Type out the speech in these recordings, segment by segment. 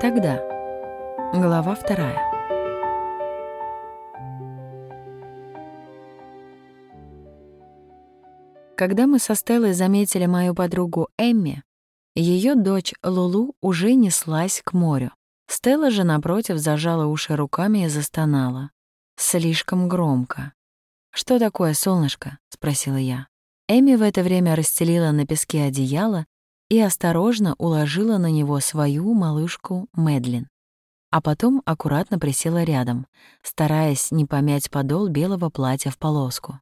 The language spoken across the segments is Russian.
Тогда. Глава вторая. Когда мы со Стеллой заметили мою подругу Эмми, ее дочь Лулу уже неслась к морю. Стелла же, напротив, зажала уши руками и застонала. Слишком громко. «Что такое, солнышко?» — спросила я. Эми в это время расстелила на песке одеяло и осторожно уложила на него свою малышку Мэдлин. А потом аккуратно присела рядом, стараясь не помять подол белого платья в полоску.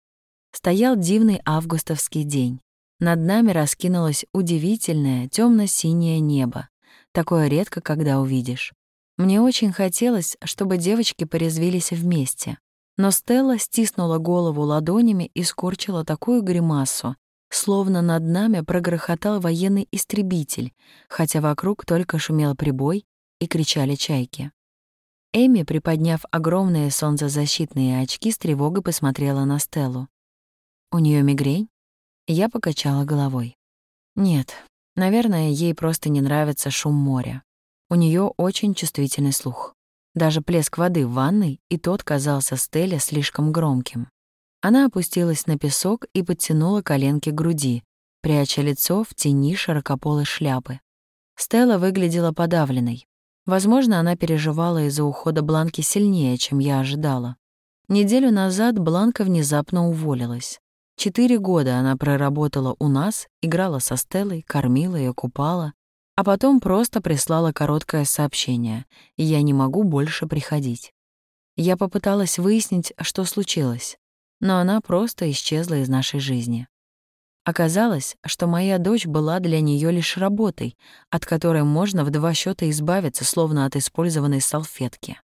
Стоял дивный августовский день. Над нами раскинулось удивительное темно синее небо. Такое редко когда увидишь. Мне очень хотелось, чтобы девочки порезвились вместе. Но Стелла стиснула голову ладонями и скорчила такую гримасу, словно над нами прогрохотал военный истребитель, хотя вокруг только шумел прибой и кричали чайки. Эми, приподняв огромные солнцезащитные очки, с тревогой посмотрела на Стеллу. «У нее мигрень?» Я покачала головой. «Нет, наверное, ей просто не нравится шум моря. У нее очень чувствительный слух. Даже плеск воды в ванной, и тот казался Стелле слишком громким. Она опустилась на песок и подтянула коленки к груди, пряча лицо в тени широкополой шляпы. Стелла выглядела подавленной. Возможно, она переживала из-за ухода Бланки сильнее, чем я ожидала. Неделю назад Бланка внезапно уволилась. Четыре года она проработала у нас, играла со Стеллой, кормила и купала, а потом просто прислала короткое сообщение «Я не могу больше приходить». Я попыталась выяснить, что случилось но она просто исчезла из нашей жизни. Оказалось, что моя дочь была для нее лишь работой, от которой можно в два счета избавиться, словно от использованной салфетки.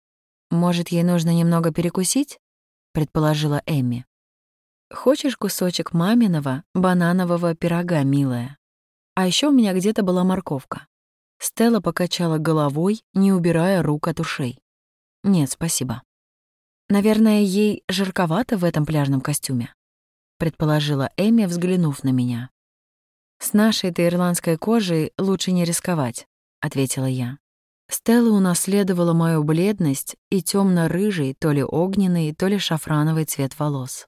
«Может, ей нужно немного перекусить?» — предположила Эмми. «Хочешь кусочек маминого бананового пирога, милая? А еще у меня где-то была морковка». Стелла покачала головой, не убирая рук от ушей. «Нет, спасибо». Наверное, ей жарковато в этом пляжном костюме, предположила Эми, взглянув на меня. С нашей-то ирландской кожей лучше не рисковать, ответила я. Стелла унаследовала мою бледность и темно-рыжий, то ли огненный, то ли шафрановый цвет волос.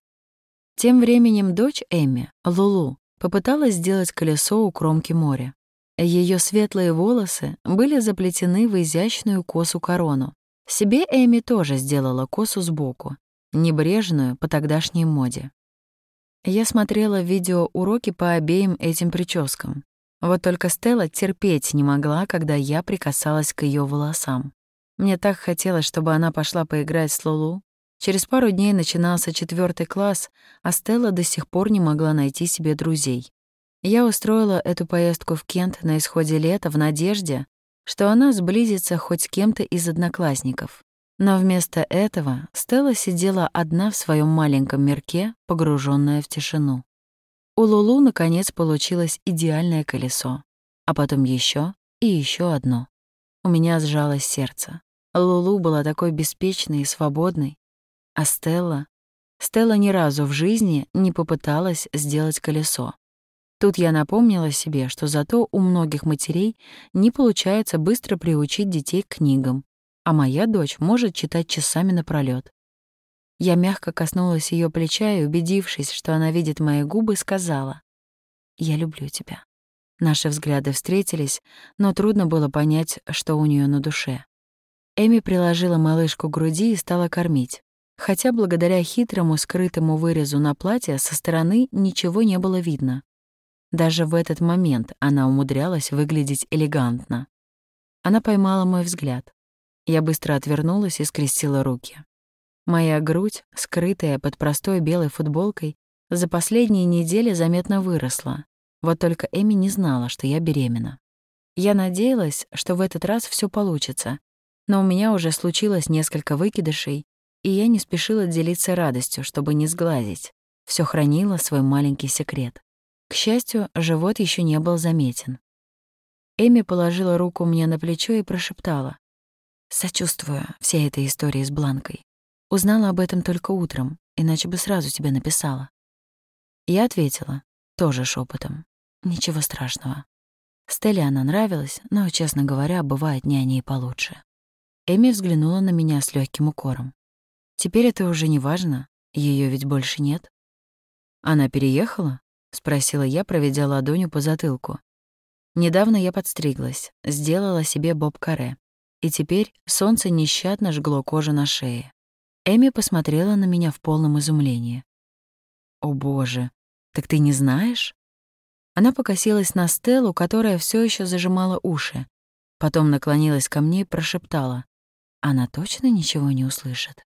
Тем временем дочь Эми, Лулу, попыталась сделать колесо у кромки моря. Ее светлые волосы были заплетены в изящную косу-корону, себе Эми тоже сделала косу сбоку, небрежную по тогдашней моде. Я смотрела видеоуроки по обеим этим прическам. Вот только Стелла терпеть не могла, когда я прикасалась к ее волосам. Мне так хотелось, чтобы она пошла поиграть с Лулу. Через пару дней начинался четвертый класс, а Стелла до сих пор не могла найти себе друзей. Я устроила эту поездку в Кент на исходе лета в надежде, что она сблизится хоть с кем-то из одноклассников. Но вместо этого Стелла сидела одна в своем маленьком мирке, погруженная в тишину. У Лулу, наконец, получилось идеальное колесо, а потом еще и еще одно. У меня сжалось сердце. Лулу была такой беспечной и свободной, а Стелла... Стелла ни разу в жизни не попыталась сделать колесо. Тут я напомнила себе, что зато у многих матерей не получается быстро приучить детей к книгам, а моя дочь может читать часами напролёт. Я мягко коснулась ее плеча и, убедившись, что она видит мои губы, сказала «Я люблю тебя». Наши взгляды встретились, но трудно было понять, что у нее на душе. Эми приложила малышку к груди и стала кормить. Хотя благодаря хитрому скрытому вырезу на платье со стороны ничего не было видно. Даже в этот момент она умудрялась выглядеть элегантно. Она поймала мой взгляд. Я быстро отвернулась и скрестила руки. Моя грудь, скрытая под простой белой футболкой, за последние недели заметно выросла. Вот только Эми не знала, что я беременна. Я надеялась, что в этот раз все получится, но у меня уже случилось несколько выкидышей, и я не спешила делиться радостью, чтобы не сглазить. Все хранила свой маленький секрет. К счастью, живот еще не был заметен. Эми положила руку мне на плечо и прошептала. «Сочувствую всей этой истории с Бланкой. Узнала об этом только утром, иначе бы сразу тебе написала». Я ответила, тоже шепотом. «Ничего страшного». Стелле она нравилась, но, честно говоря, бывает няня и получше. Эми взглянула на меня с легким укором. Теперь это уже не важно, ее ведь больше нет. Она переехала? Спросила я, проведя ладонью по затылку. Недавно я подстриглась, сделала себе боб-каре, и теперь солнце нещадно жгло кожу на шее. Эми посмотрела на меня в полном изумлении. «О боже, так ты не знаешь?» Она покосилась на Стеллу, которая все еще зажимала уши. Потом наклонилась ко мне и прошептала. «Она точно ничего не услышит?»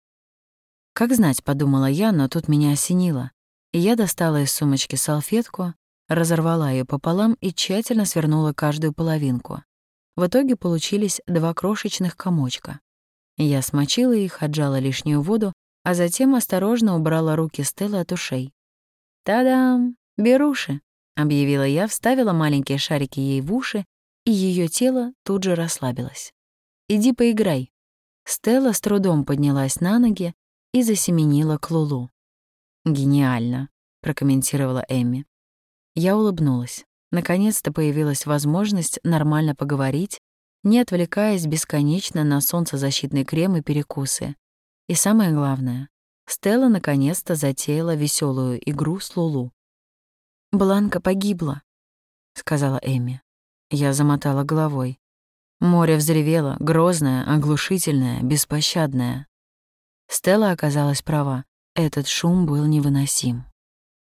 «Как знать», — подумала я, но тут меня осенило. Я достала из сумочки салфетку, разорвала ее пополам и тщательно свернула каждую половинку. В итоге получились два крошечных комочка. Я смочила их, отжала лишнюю воду, а затем осторожно убрала руки Стеллы от ушей. «Та-дам! Беруши!» — объявила я, вставила маленькие шарики ей в уши, и ее тело тут же расслабилось. «Иди поиграй». Стелла с трудом поднялась на ноги и засеменила к Лулу. «Гениально», — прокомментировала Эми. Я улыбнулась. Наконец-то появилась возможность нормально поговорить, не отвлекаясь бесконечно на солнцезащитный крем и перекусы. И самое главное, Стелла наконец-то затеяла веселую игру с Лулу. «Бланка погибла», — сказала Эми. Я замотала головой. Море взревело, грозное, оглушительное, беспощадное. Стелла оказалась права. Этот шум был невыносим.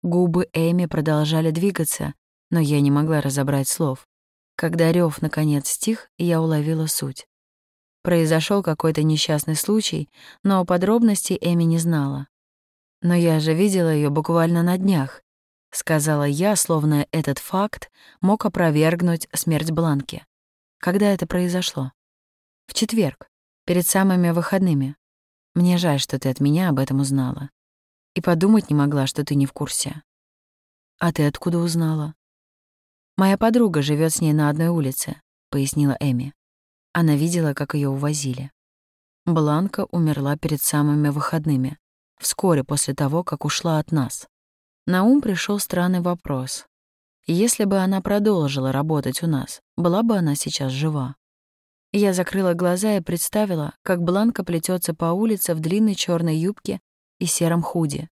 Губы Эми продолжали двигаться, но я не могла разобрать слов. Когда рев наконец стих, я уловила суть. Произошел какой-то несчастный случай, но подробностей Эми не знала. Но я же видела ее буквально на днях, — сказала я, словно этот факт мог опровергнуть смерть Бланки. «Когда это произошло?» «В четверг, перед самыми выходными. Мне жаль, что ты от меня об этом узнала. И подумать не могла, что ты не в курсе». «А ты откуда узнала?» «Моя подруга живет с ней на одной улице», — пояснила Эми. Она видела, как ее увозили. Бланка умерла перед самыми выходными, вскоре после того, как ушла от нас. На ум пришел странный вопрос. Если бы она продолжила работать у нас, была бы она сейчас жива? Я закрыла глаза и представила, как Бланка плетется по улице в длинной черной юбке и сером худи.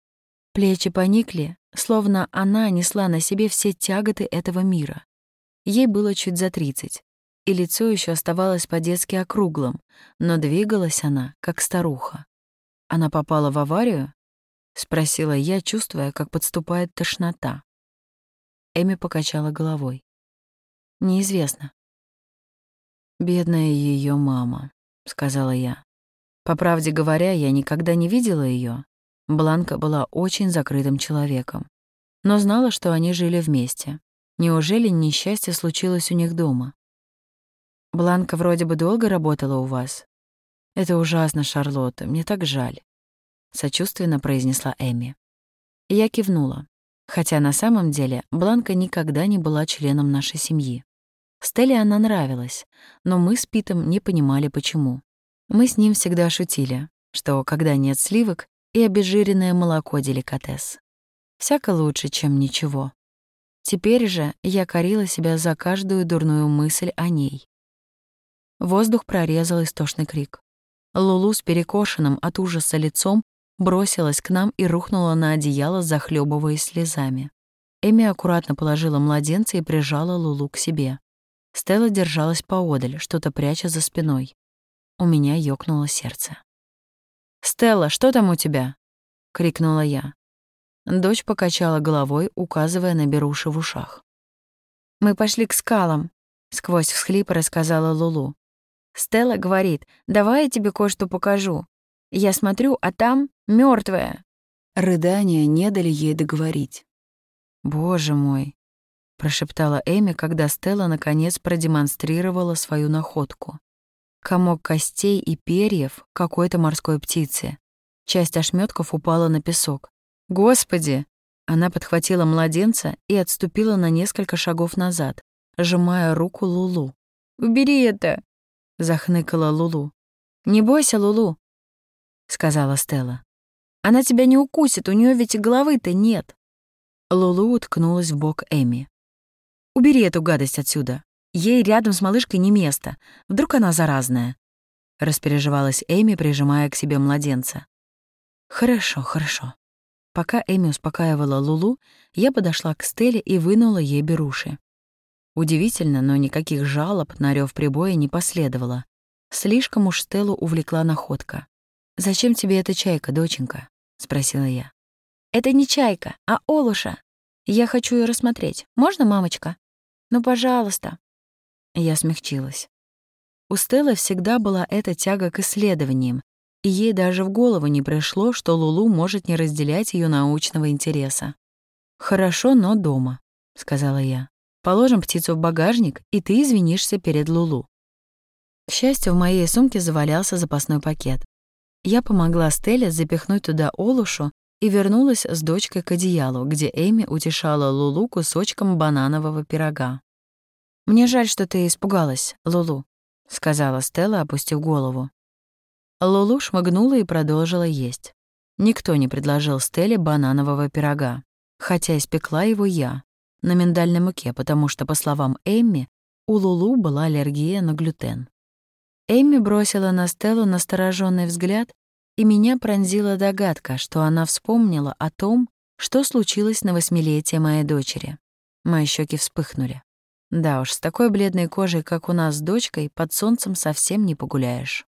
Плечи поникли, словно она несла на себе все тяготы этого мира. Ей было чуть за тридцать, и лицо еще оставалось по-детски округлым, но двигалась она, как старуха. Она попала в аварию — спросила я, чувствуя, как подступает тошнота. Эми покачала головой. «Неизвестно». «Бедная ее мама», — сказала я. По правде говоря, я никогда не видела ее. Бланка была очень закрытым человеком. Но знала, что они жили вместе. Неужели несчастье случилось у них дома? Бланка вроде бы долго работала у вас. Это ужасно, Шарлотта, мне так жаль. — сочувственно произнесла Эми. Я кивнула, хотя на самом деле Бланка никогда не была членом нашей семьи. Стелле она нравилась, но мы с Питом не понимали, почему. Мы с ним всегда шутили, что когда нет сливок, и обезжиренное молоко — деликатес. Всяко лучше, чем ничего. Теперь же я корила себя за каждую дурную мысль о ней. Воздух прорезал истошный крик. Лулу с перекошенным от ужаса лицом бросилась к нам и рухнула на одеяло, захлебываясь слезами. Эми аккуратно положила младенца и прижала Лулу к себе. Стелла держалась поодаль, что-то пряча за спиной. У меня ёкнуло сердце. «Стелла, что там у тебя?» — крикнула я. Дочь покачала головой, указывая на беруши в ушах. «Мы пошли к скалам», — сквозь всхлип рассказала Лулу. «Стелла говорит, давай я тебе кое-что покажу. Я смотрю, а там мертвая. Рыдания не дали ей договорить. «Боже мой!» — прошептала Эми, когда Стелла наконец продемонстрировала свою находку. Комок костей и перьев какой-то морской птицы. Часть ошметков упала на песок. «Господи!» Она подхватила младенца и отступила на несколько шагов назад, сжимая руку Лулу. «Убери это!» — захныкала Лулу. «Не бойся, Лулу, сказала Стелла. Она тебя не укусит, у нее ведь и головы-то нет. Лулу уткнулась в бок Эми. Убери эту гадость отсюда, Ей рядом с малышкой не место. Вдруг она заразная?» Распереживалась Эми, прижимая к себе младенца. «Хорошо, хорошо». Пока Эми успокаивала Лулу, я подошла к Стелле и вынула ей беруши. Удивительно, но никаких жалоб на рев прибоя не последовало. Слишком уж Стеллу увлекла находка. «Зачем тебе эта чайка, доченька?» — спросила я. «Это не чайка, а олуша. Я хочу ее рассмотреть. Можно, мамочка?» «Ну, пожалуйста». Я смягчилась. У Стеллы всегда была эта тяга к исследованиям, и ей даже в голову не пришло, что Лулу может не разделять ее научного интереса. «Хорошо, но дома», — сказала я. «Положим птицу в багажник, и ты извинишься перед Лулу». К счастью, в моей сумке завалялся запасной пакет. Я помогла Стелле запихнуть туда Олушу и вернулась с дочкой к одеялу, где Эми утешала Лулу кусочком бананового пирога. «Мне жаль, что ты испугалась, Лулу», — сказала Стелла, опустив голову. Лулу шмыгнула и продолжила есть. Никто не предложил Стелле бананового пирога, хотя испекла его я, на миндальной муке, потому что, по словам Эмми, у Лулу была аллергия на глютен. Эмми бросила на Стеллу настороженный взгляд, и меня пронзила догадка, что она вспомнила о том, что случилось на восьмилетие моей дочери. Мои щеки вспыхнули. Да уж, с такой бледной кожей, как у нас с дочкой, под солнцем совсем не погуляешь.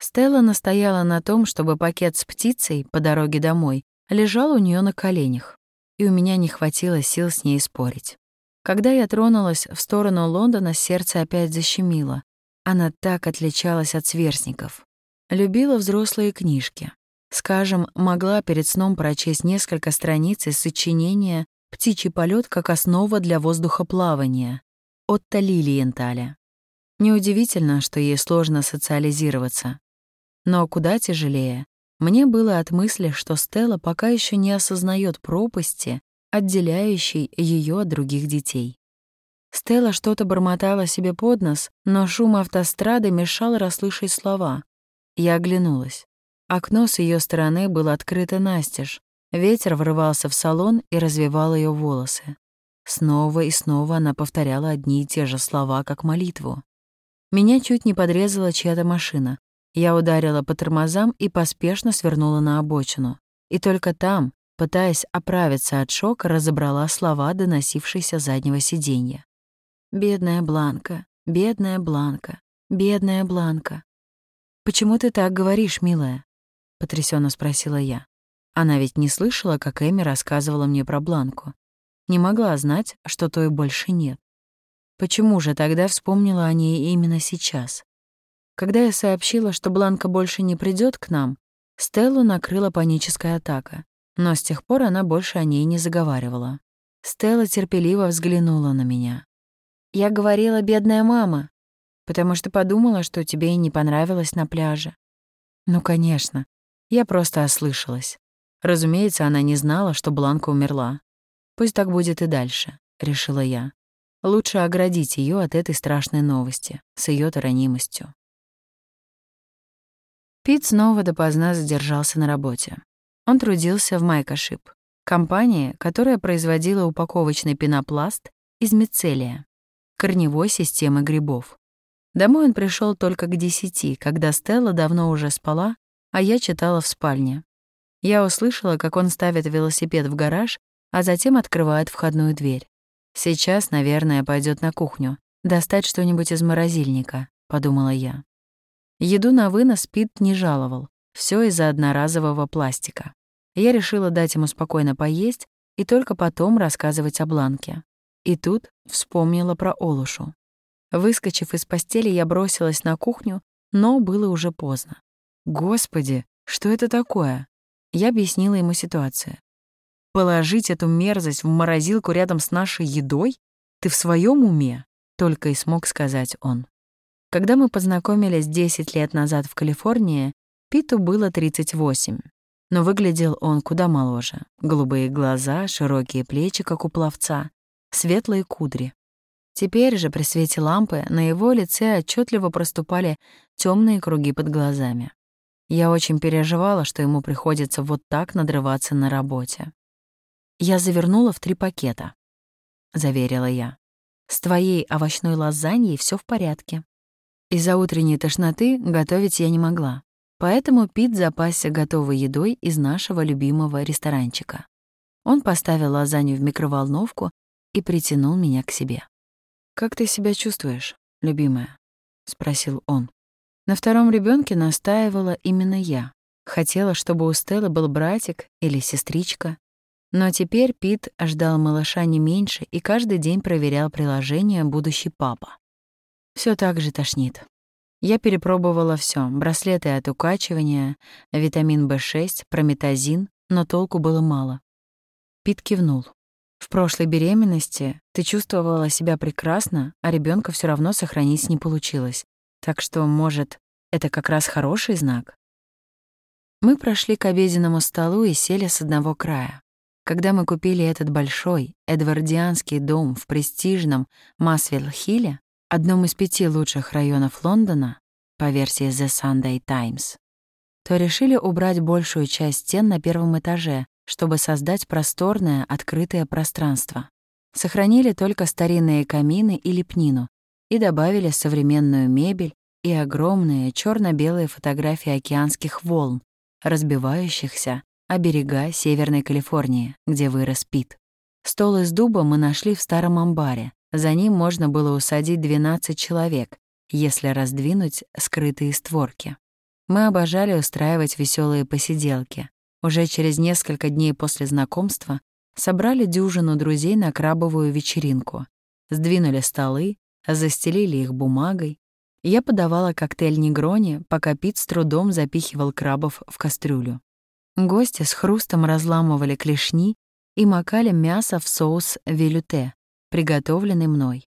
Стелла настояла на том, чтобы пакет с птицей по дороге домой лежал у нее на коленях, и у меня не хватило сил с ней спорить. Когда я тронулась в сторону Лондона, сердце опять защемило. Она так отличалась от сверстников. Любила взрослые книжки. Скажем, могла перед сном прочесть несколько страниц из сочинения «Птичий полет как основа для воздухоплавания» Отто Лилиенталя. Неудивительно, что ей сложно социализироваться. Но куда тяжелее. Мне было от мысли, что Стелла пока еще не осознает пропасти, отделяющей ее от других детей. Стелла что-то бормотала себе под нос, но шум автострады мешал расслышать слова. Я оглянулась. Окно с ее стороны было открыто настежь. Ветер врывался в салон и развивал ее волосы. Снова и снова она повторяла одни и те же слова, как молитву. Меня чуть не подрезала чья-то машина. Я ударила по тормозам и поспешно свернула на обочину. И только там, пытаясь оправиться от шока, разобрала слова, доносившиеся с заднего сиденья. «Бедная Бланка, бедная Бланка, бедная Бланка». «Почему ты так говоришь, милая?» — потрясенно спросила я. Она ведь не слышала, как Эми рассказывала мне про Бланку. Не могла знать, что той больше нет. Почему же тогда вспомнила о ней именно сейчас? Когда я сообщила, что Бланка больше не придет к нам, Стеллу накрыла паническая атака, но с тех пор она больше о ней не заговаривала. Стелла терпеливо взглянула на меня. «Я говорила, бедная мама, потому что подумала, что тебе и не понравилось на пляже». «Ну, конечно. Я просто ослышалась. Разумеется, она не знала, что Бланка умерла. Пусть так будет и дальше», — решила я. Лучше оградить ее от этой страшной новости, с ее ранимостью. Пит снова допоздна задержался на работе. Он трудился в Майкошип, компании, которая производила упаковочный пенопласт из мицелия, корневой системы грибов. Домой он пришел только к десяти, когда Стелла давно уже спала, а я читала в спальне. Я услышала, как он ставит велосипед в гараж, а затем открывает входную дверь. Сейчас, наверное, пойдет на кухню, достать что-нибудь из морозильника, подумала я. Еду на вынос Пит не жаловал. Все из-за одноразового пластика. Я решила дать ему спокойно поесть и только потом рассказывать о Бланке. И тут вспомнила про Олушу. Выскочив из постели, я бросилась на кухню, но было уже поздно. «Господи, что это такое?» Я объяснила ему ситуацию. «Положить эту мерзость в морозилку рядом с нашей едой? Ты в своем уме?» — только и смог сказать он. Когда мы познакомились 10 лет назад в Калифорнии, Питу было 38. Но выглядел он куда моложе. Голубые глаза, широкие плечи, как у пловца, светлые кудри. Теперь же при свете лампы на его лице отчетливо проступали темные круги под глазами. Я очень переживала, что ему приходится вот так надрываться на работе. «Я завернула в три пакета», — заверила я. С твоей овощной лазаньей все в порядке. Из-за утренней тошноты готовить я не могла, поэтому Пит запасся готовой едой из нашего любимого ресторанчика. Он поставил лазанью в микроволновку и притянул меня к себе. «Как ты себя чувствуешь, любимая?» — спросил он. На втором ребенке настаивала именно я. Хотела, чтобы у Стеллы был братик или сестричка. Но теперь Пит ждал малыша не меньше и каждый день проверял приложение «Будущий папа». Все так же тошнит. Я перепробовала все: браслеты от укачивания, витамин В6, прометазин, но толку было мало. Пит кивнул. В прошлой беременности ты чувствовала себя прекрасно, а ребенка все равно сохранить не получилось. Так что, может, это как раз хороший знак? Мы прошли к обеденному столу и сели с одного края. Когда мы купили этот большой, эдвардианский дом в престижном Масвилл-Хилле, одном из пяти лучших районов Лондона, по версии The Sunday Times, то решили убрать большую часть стен на первом этаже, чтобы создать просторное, открытое пространство. Сохранили только старинные камины и лепнину и добавили современную мебель и огромные черно белые фотографии океанских волн, разбивающихся о берега Северной Калифорнии, где вырос Пит. Стол из дуба мы нашли в старом амбаре. За ним можно было усадить 12 человек, если раздвинуть скрытые створки. Мы обожали устраивать веселые посиделки. Уже через несколько дней после знакомства собрали дюжину друзей на крабовую вечеринку. Сдвинули столы, застелили их бумагой. Я подавала коктейль негрони, пока Пит с трудом запихивал крабов в кастрюлю. Гости с хрустом разламывали клешни и макали мясо в соус велюте, приготовленный мной.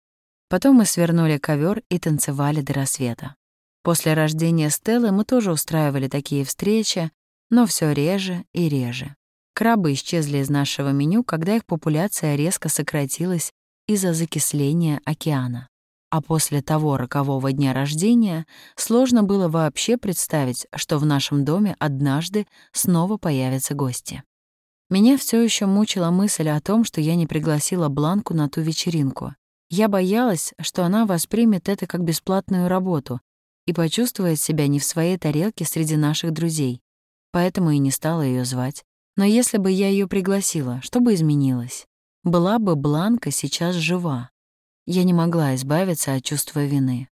Потом мы свернули ковер и танцевали до рассвета. После рождения Стеллы мы тоже устраивали такие встречи, но все реже и реже. Крабы исчезли из нашего меню, когда их популяция резко сократилась из-за закисления океана. А после того рокового дня рождения сложно было вообще представить, что в нашем доме однажды снова появятся гости. Меня все еще мучила мысль о том, что я не пригласила Бланку на ту вечеринку. Я боялась, что она воспримет это как бесплатную работу и почувствует себя не в своей тарелке среди наших друзей. Поэтому и не стала ее звать. Но если бы я ее пригласила, что бы изменилось? Была бы Бланка сейчас жива. Я не могла избавиться от чувства вины.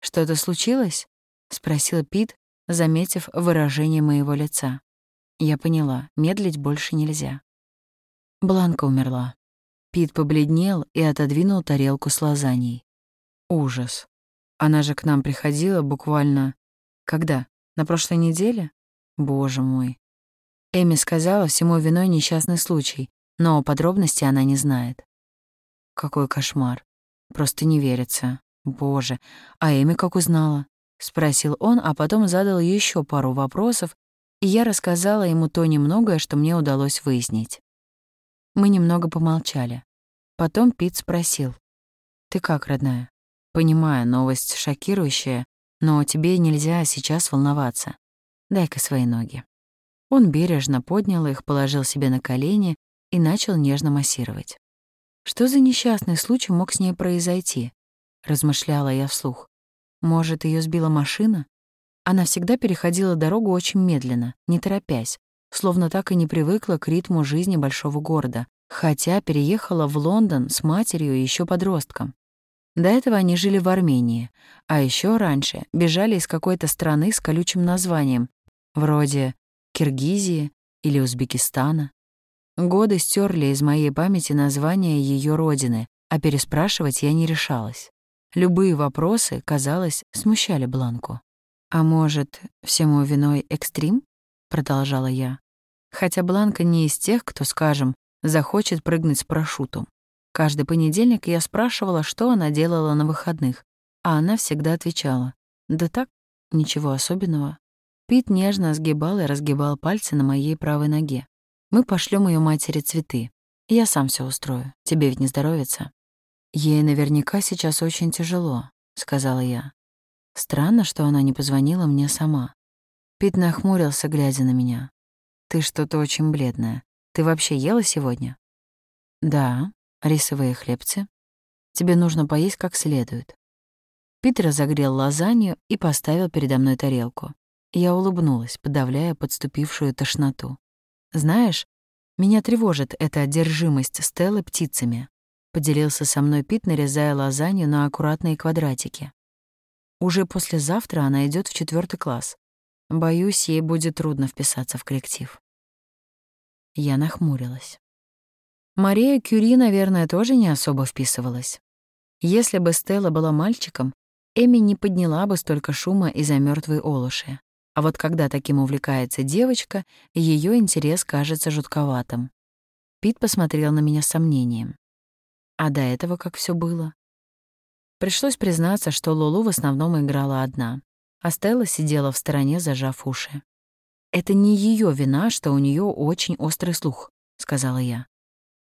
«Что-то случилось?» — спросил Пит, заметив выражение моего лица. Я поняла, медлить больше нельзя. Бланка умерла. Пит побледнел и отодвинул тарелку с лазаньей. Ужас. Она же к нам приходила буквально... Когда? На прошлой неделе? Боже мой. Эми сказала, всему виной несчастный случай, но подробности она не знает. Какой кошмар. Просто не верится. Боже, а Эми как узнала? Спросил он, а потом задал еще пару вопросов, и я рассказала ему то немногое, что мне удалось выяснить. Мы немного помолчали. Потом Пит спросил. «Ты как, родная?» «Понимаю, новость шокирующая, но тебе нельзя сейчас волноваться. Дай-ка свои ноги». Он бережно поднял их, положил себе на колени и начал нежно массировать. Что за несчастный случай мог с ней произойти? Размышляла я вслух. Может, ее сбила машина? Она всегда переходила дорогу очень медленно, не торопясь, словно так и не привыкла к ритму жизни большого города, хотя переехала в Лондон с матерью еще подростком. До этого они жили в Армении, а еще раньше бежали из какой-то страны с колючим названием, вроде Киргизии или Узбекистана. Годы стерли из моей памяти название ее родины, а переспрашивать я не решалась. Любые вопросы, казалось, смущали Бланку. «А может, всему виной экстрим?» — продолжала я. Хотя Бланка не из тех, кто, скажем, захочет прыгнуть с парашютом. Каждый понедельник я спрашивала, что она делала на выходных, а она всегда отвечала. «Да так, ничего особенного». Пит нежно сгибал и разгибал пальцы на моей правой ноге. Мы пошлем ее матери цветы. Я сам все устрою. Тебе ведь не здоровится. Ей наверняка сейчас очень тяжело, сказала я. Странно, что она не позвонила мне сама. Пит нахмурился, глядя на меня. Ты что-то очень бледная. Ты вообще ела сегодня? Да, рисовые хлебцы. Тебе нужно поесть как следует». Питер разогрел лазанью и поставил передо мной тарелку. Я улыбнулась, подавляя подступившую тошноту. «Знаешь, меня тревожит эта одержимость Стеллы птицами», — поделился со мной Пит, нарезая лазанью на аккуратные квадратики. «Уже послезавтра она идет в четвертый класс. Боюсь, ей будет трудно вписаться в коллектив». Я нахмурилась. Мария Кюри, наверное, тоже не особо вписывалась. Если бы Стелла была мальчиком, Эми не подняла бы столько шума из-за мертвой олуши. А вот когда таким увлекается девочка, ее интерес кажется жутковатым. Пит посмотрел на меня с сомнением. А до этого как все было? Пришлось признаться, что Лулу в основном играла одна, а Стелла сидела в стороне, зажав уши. «Это не ее вина, что у нее очень острый слух», — сказала я.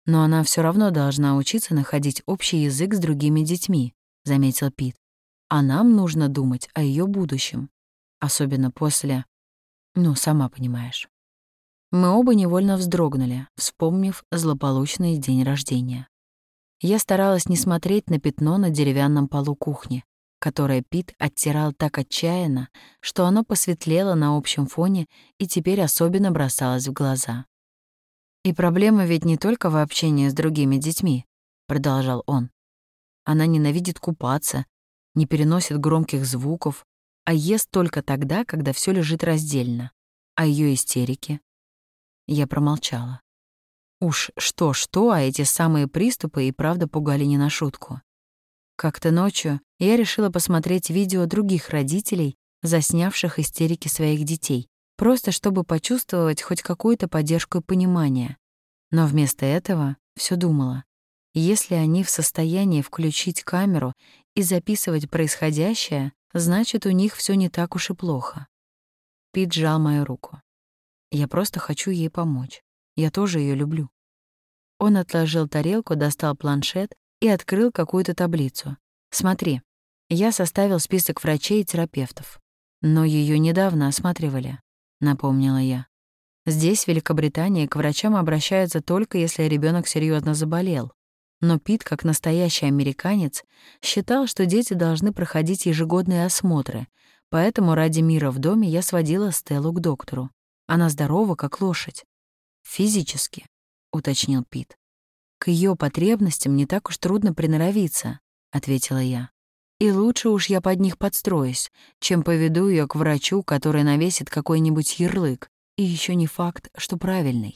«Но она все равно должна учиться находить общий язык с другими детьми», — заметил Пит. А нам нужно думать о ее будущем. Особенно после... Ну, сама понимаешь. Мы оба невольно вздрогнули, вспомнив злополучный день рождения. Я старалась не смотреть на пятно на деревянном полу кухни, которое Пит оттирал так отчаянно, что оно посветлело на общем фоне и теперь особенно бросалось в глаза. «И проблема ведь не только в общении с другими детьми», — продолжал он. «Она ненавидит купаться, не переносит громких звуков, а ест только тогда, когда все лежит раздельно. А ее истерики? Я промолчала. Уж что-что, а эти самые приступы и правда пугали не на шутку. Как-то ночью я решила посмотреть видео других родителей, заснявших истерики своих детей, просто чтобы почувствовать хоть какую-то поддержку и понимание. Но вместо этого все думала. Если они в состоянии включить камеру и записывать происходящее, значит, у них все не так уж и плохо. Пит сжал мою руку. Я просто хочу ей помочь. Я тоже ее люблю. Он отложил тарелку, достал планшет и открыл какую-то таблицу. Смотри, я составил список врачей и терапевтов. Но ее недавно осматривали, напомнила я. Здесь, в Великобритании, к врачам обращаются только если ребенок серьезно заболел. Но Пит, как настоящий американец, считал, что дети должны проходить ежегодные осмотры, поэтому ради мира в доме я сводила Стеллу к доктору. Она здорова, как лошадь. «Физически», — уточнил Пит. «К ее потребностям не так уж трудно приноровиться», — ответила я. «И лучше уж я под них подстроюсь, чем поведу ее к врачу, который навесит какой-нибудь ярлык, и еще не факт, что правильный.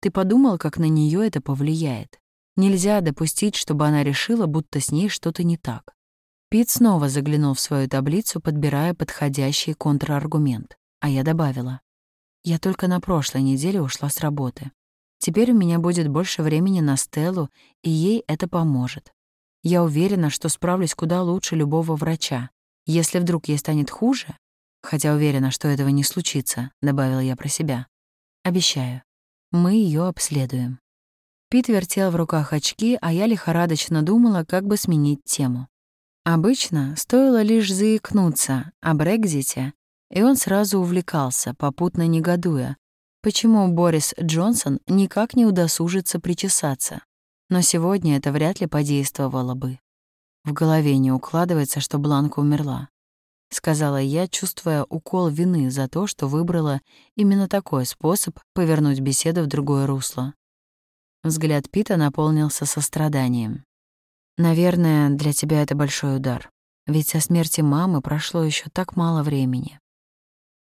Ты подумал, как на нее это повлияет?» Нельзя допустить, чтобы она решила, будто с ней что-то не так. Пит снова заглянул в свою таблицу, подбирая подходящий контраргумент. А я добавила. Я только на прошлой неделе ушла с работы. Теперь у меня будет больше времени на Стеллу, и ей это поможет. Я уверена, что справлюсь куда лучше любого врача. Если вдруг ей станет хуже, хотя уверена, что этого не случится, добавила я про себя. Обещаю, мы ее обследуем. Пит вертел в руках очки, а я лихорадочно думала, как бы сменить тему. Обычно стоило лишь заикнуться о Брекзите, и он сразу увлекался, попутно негодуя, почему Борис Джонсон никак не удосужится причесаться. Но сегодня это вряд ли подействовало бы. В голове не укладывается, что Бланка умерла. Сказала я, чувствуя укол вины за то, что выбрала именно такой способ повернуть беседу в другое русло. Взгляд Пита наполнился состраданием. «Наверное, для тебя это большой удар. Ведь со смерти мамы прошло еще так мало времени».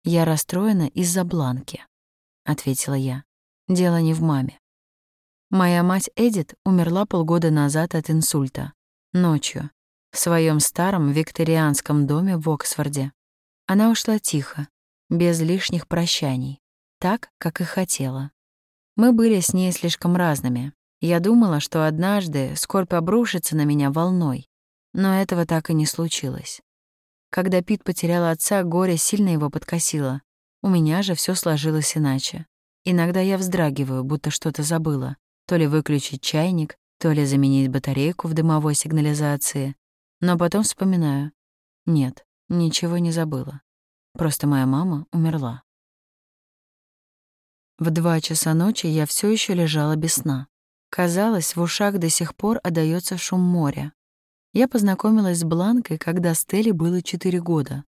«Я расстроена из-за Бланки», — ответила я. «Дело не в маме. Моя мать Эдит умерла полгода назад от инсульта. Ночью. В своем старом викторианском доме в Оксфорде. Она ушла тихо, без лишних прощаний, так, как и хотела. Мы были с ней слишком разными. Я думала, что однажды скорбь обрушится на меня волной, но этого так и не случилось. Когда Пит потерял отца, горе сильно его подкосило. У меня же все сложилось иначе. Иногда я вздрагиваю, будто что-то забыла. То ли выключить чайник, то ли заменить батарейку в дымовой сигнализации. Но потом вспоминаю. Нет, ничего не забыла. Просто моя мама умерла. В два часа ночи я все еще лежала без сна. Казалось, в ушах до сих пор отдаётся шум моря. Я познакомилась с Бланкой, когда Стелле было 4 года.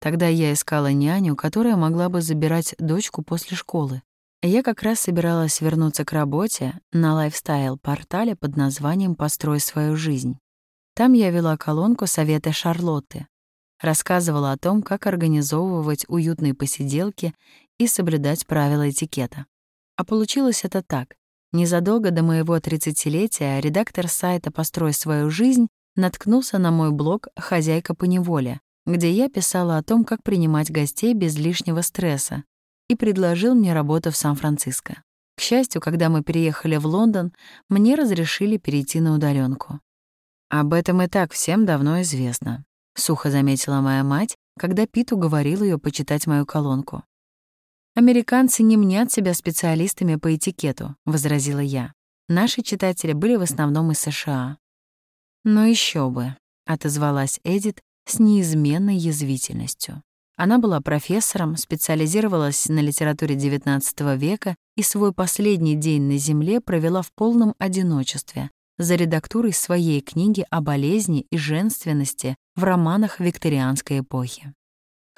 Тогда я искала няню, которая могла бы забирать дочку после школы. Я как раз собиралась вернуться к работе на лайфстайл-портале под названием «Построй свою жизнь». Там я вела колонку «Советы Шарлотты». Рассказывала о том, как организовывать уютные посиделки и соблюдать правила этикета. А получилось это так. Незадолго до моего 30-летия редактор сайта «Построй свою жизнь» наткнулся на мой блог «Хозяйка по неволе», где я писала о том, как принимать гостей без лишнего стресса, и предложил мне работу в Сан-Франциско. К счастью, когда мы переехали в Лондон, мне разрешили перейти на удаленку. «Об этом и так всем давно известно», — сухо заметила моя мать, когда Пит уговорил ее почитать мою колонку. «Американцы не мнят себя специалистами по этикету», — возразила я. «Наши читатели были в основном из США». «Но еще бы», — отозвалась Эдит с неизменной язвительностью. Она была профессором, специализировалась на литературе XIX века и свой последний день на Земле провела в полном одиночестве за редактурой своей книги о болезни и женственности в романах викторианской эпохи.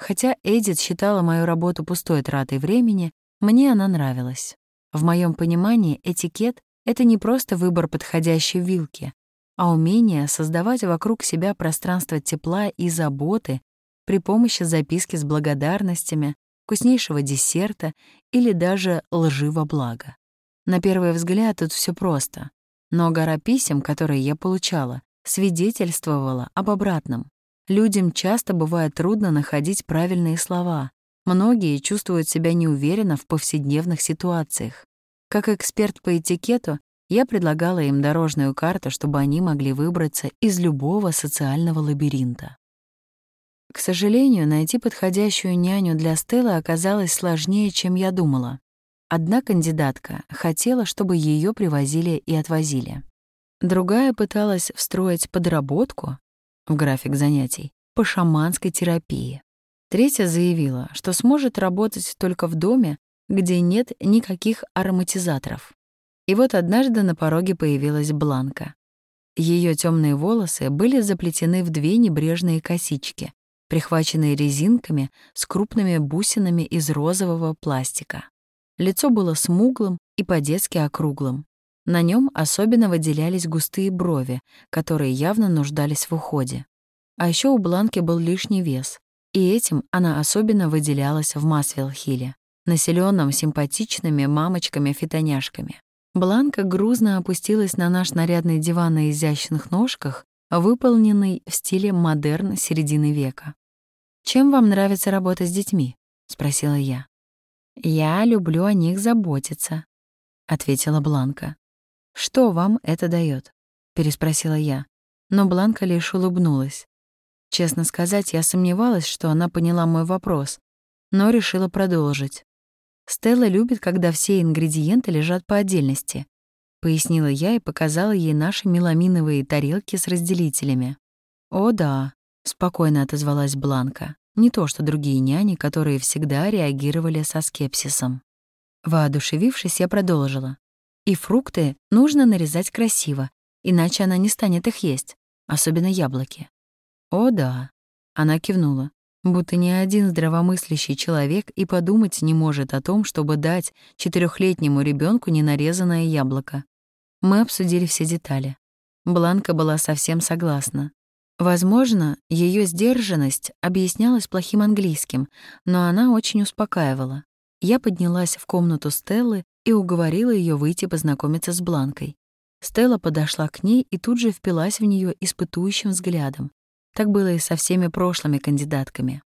Хотя Эдит считала мою работу пустой тратой времени, мне она нравилась. В моем понимании этикет — это не просто выбор подходящей вилки, а умение создавать вокруг себя пространство тепла и заботы при помощи записки с благодарностями, вкуснейшего десерта или даже лживо блага. На первый взгляд тут все просто, но гора писем, которые я получала, свидетельствовала об обратном. Людям часто бывает трудно находить правильные слова. Многие чувствуют себя неуверенно в повседневных ситуациях. Как эксперт по этикету, я предлагала им дорожную карту, чтобы они могли выбраться из любого социального лабиринта. К сожалению, найти подходящую няню для Стеллы оказалось сложнее, чем я думала. Одна кандидатка хотела, чтобы ее привозили и отвозили. Другая пыталась встроить подработку в график занятий по шаманской терапии. Третья заявила, что сможет работать только в доме, где нет никаких ароматизаторов. И вот однажды на пороге появилась Бланка. Ее темные волосы были заплетены в две небрежные косички, прихваченные резинками с крупными бусинами из розового пластика. Лицо было смуглым и по-детски округлым. На нем особенно выделялись густые брови, которые явно нуждались в уходе. А еще у Бланки был лишний вес, и этим она особенно выделялась в Масвилл-Хилле, населенном симпатичными мамочками-фитоняшками. Бланка грузно опустилась на наш нарядный диван на изящных ножках, выполненный в стиле модерн середины века. «Чем вам нравится работа с детьми?» — спросила я. «Я люблю о них заботиться», — ответила Бланка. «Что вам это дает? переспросила я, но Бланка лишь улыбнулась. Честно сказать, я сомневалась, что она поняла мой вопрос, но решила продолжить. Стелла любит, когда все ингредиенты лежат по отдельности, пояснила я и показала ей наши меламиновые тарелки с разделителями. О да, спокойно отозвалась Бланка. Не то что другие няни, которые всегда реагировали со скепсисом. Воодушевившись, я продолжила. И фрукты нужно нарезать красиво, иначе она не станет их есть, особенно яблоки. О, да. Она кивнула, будто ни один здравомыслящий человек и подумать не может о том, чтобы дать четырехлетнему ребенку ненарезанное яблоко. Мы обсудили все детали. Бланка была совсем согласна. Возможно, ее сдержанность объяснялась плохим английским, но она очень успокаивала. Я поднялась в комнату Стеллы и уговорила ее выйти познакомиться с Бланкой. Стелла подошла к ней и тут же впилась в нее испытующим взглядом. Так было и со всеми прошлыми кандидатками.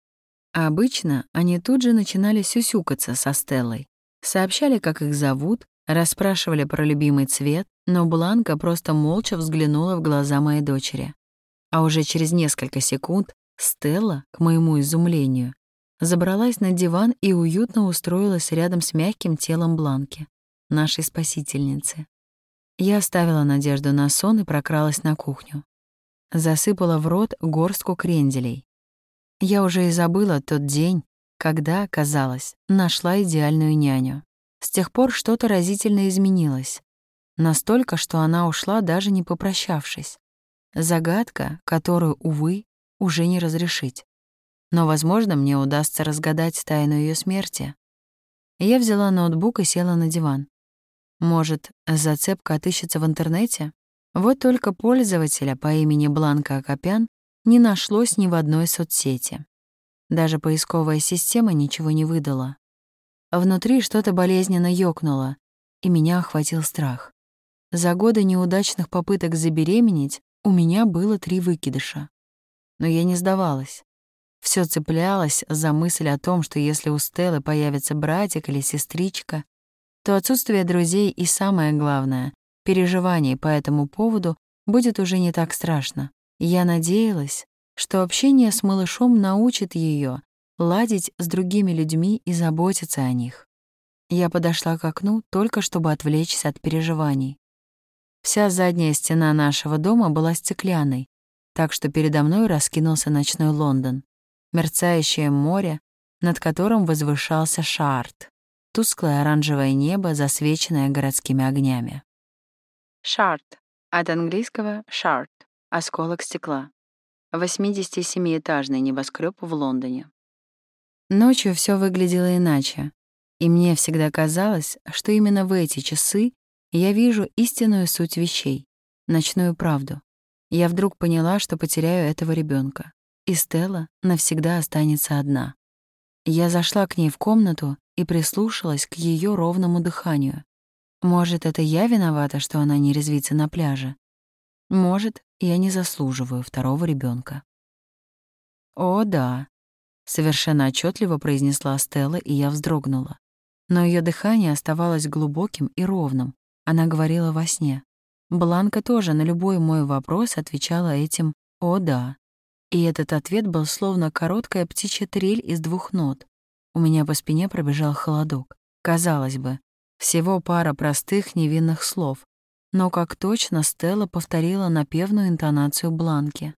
А обычно они тут же начинали сюсюкаться со Стеллой. Сообщали, как их зовут, расспрашивали про любимый цвет, но Бланка просто молча взглянула в глаза моей дочери. А уже через несколько секунд Стелла, к моему изумлению, забралась на диван и уютно устроилась рядом с мягким телом Бланки, нашей спасительницы. Я оставила надежду на сон и прокралась на кухню. Засыпала в рот горстку кренделей. Я уже и забыла тот день, когда, казалось, нашла идеальную няню. С тех пор что-то разительно изменилось. Настолько, что она ушла, даже не попрощавшись. Загадка, которую, увы, уже не разрешить. Но, возможно, мне удастся разгадать тайну ее смерти. Я взяла ноутбук и села на диван. Может, зацепка отыщется в интернете? Вот только пользователя по имени Бланка Акопян не нашлось ни в одной соцсети. Даже поисковая система ничего не выдала. Внутри что-то болезненно ёкнуло, и меня охватил страх. За годы неудачных попыток забеременеть у меня было три выкидыша. Но я не сдавалась. Все цеплялось за мысль о том, что если у Стеллы появится братик или сестричка, то отсутствие друзей и самое главное, переживаний по этому поводу будет уже не так страшно. Я надеялась, что общение с малышом научит ее ладить с другими людьми и заботиться о них. Я подошла к окну только чтобы отвлечься от переживаний. Вся задняя стена нашего дома была стеклянной, так что передо мной раскинулся ночной Лондон, мерцающее море, над которым возвышался Шарт, тусклое оранжевое небо, засвеченное городскими огнями. Шарт от английского шарт — осколок стекла. 87-этажный небоскреб в Лондоне. Ночью все выглядело иначе, и мне всегда казалось, что именно в эти часы я вижу истинную суть вещей, ночную правду я вдруг поняла, что потеряю этого ребенка, и Стелла навсегда останется одна. Я зашла к ней в комнату и прислушалась к ее ровному дыханию. Может, это я виновата, что она не резвится на пляже? Может, я не заслуживаю второго ребенка. «О, да», — совершенно отчетливо произнесла Стелла, и я вздрогнула. Но ее дыхание оставалось глубоким и ровным. Она говорила во сне. Бланка тоже на любой мой вопрос отвечала этим «О, да». И этот ответ был словно короткая птичья трель из двух нот. У меня по спине пробежал холодок. Казалось бы, всего пара простых невинных слов. Но как точно Стелла повторила напевную интонацию Бланки.